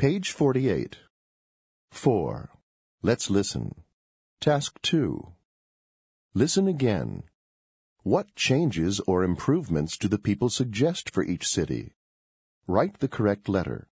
Page 48. 4. Let's listen. Task 2. Listen again. What changes or improvements do the people suggest for each city? Write the correct letter.